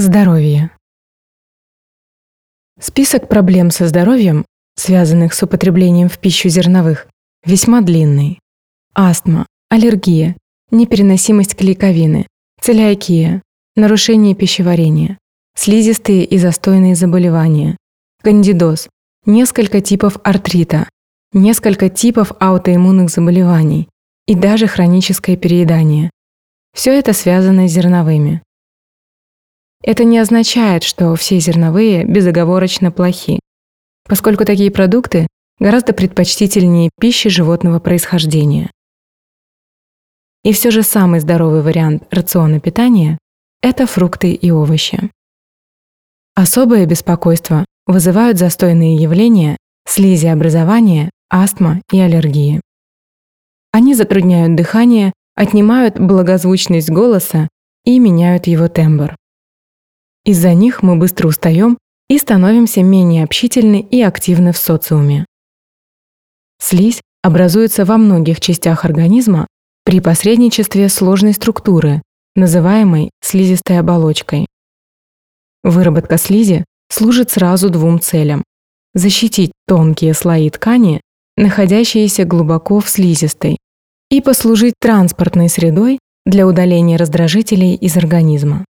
Здоровье. Список проблем со здоровьем, связанных с употреблением в пищу зерновых, весьма длинный. Астма, аллергия, непереносимость клейковины, целиакия, нарушение пищеварения, слизистые и застойные заболевания, кандидоз, несколько типов артрита, несколько типов аутоиммунных заболеваний и даже хроническое переедание. Все это связано с зерновыми. Это не означает, что все зерновые безоговорочно плохи, поскольку такие продукты гораздо предпочтительнее пищи животного происхождения. И все же самый здоровый вариант рациона питания – это фрукты и овощи. Особое беспокойство вызывают застойные явления, слизиобразование, астма и аллергии. Они затрудняют дыхание, отнимают благозвучность голоса и меняют его тембр. Из-за них мы быстро устаем и становимся менее общительны и активны в социуме. Слизь образуется во многих частях организма при посредничестве сложной структуры, называемой слизистой оболочкой. Выработка слизи служит сразу двум целям – защитить тонкие слои ткани, находящиеся глубоко в слизистой, и послужить транспортной средой для удаления раздражителей из организма.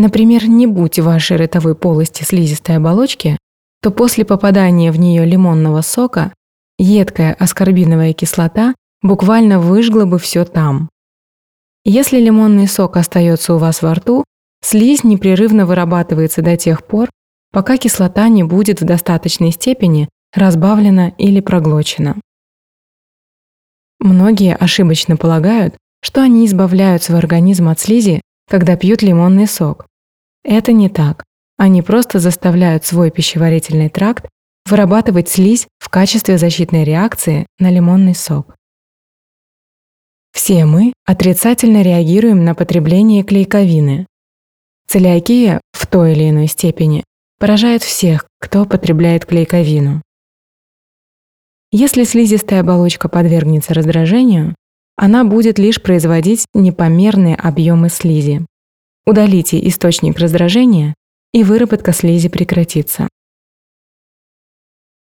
Например, не будь в вашей ротовой полости слизистой оболочки, то после попадания в нее лимонного сока едкая аскорбиновая кислота буквально выжгла бы все там. Если лимонный сок остается у вас во рту, слизь непрерывно вырабатывается до тех пор, пока кислота не будет в достаточной степени разбавлена или проглочена. Многие ошибочно полагают, что они избавляют свой организм от слизи, когда пьют лимонный сок. Это не так. Они просто заставляют свой пищеварительный тракт вырабатывать слизь в качестве защитной реакции на лимонный сок. Все мы отрицательно реагируем на потребление клейковины. Целиакия в той или иной степени поражает всех, кто потребляет клейковину. Если слизистая оболочка подвергнется раздражению, она будет лишь производить непомерные объемы слизи. Удалите источник раздражения, и выработка слизи прекратится.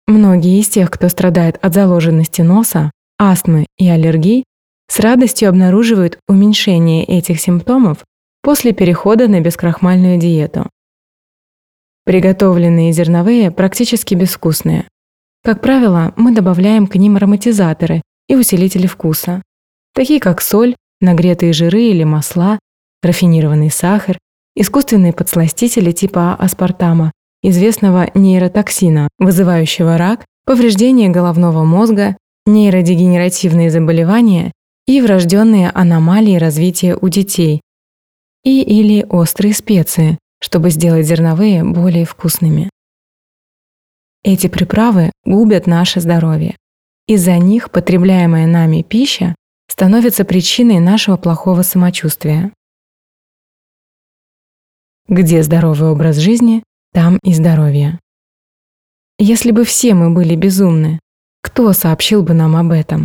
Многие из тех, кто страдает от заложенности носа, астмы и аллергий, с радостью обнаруживают уменьшение этих симптомов после перехода на бескрахмальную диету. Приготовленные зерновые практически безвкусные. Как правило, мы добавляем к ним ароматизаторы и усилители вкуса, такие как соль, нагретые жиры или масла, рафинированный сахар, искусственные подсластители типа аспартама, известного нейротоксина, вызывающего рак, повреждение головного мозга, нейродегенеративные заболевания и врожденные аномалии развития у детей, и или острые специи, чтобы сделать зерновые более вкусными. Эти приправы губят наше здоровье. Из-за них потребляемая нами пища становится причиной нашего плохого самочувствия. Где здоровый образ жизни, там и здоровье. Если бы все мы были безумны, кто сообщил бы нам об этом?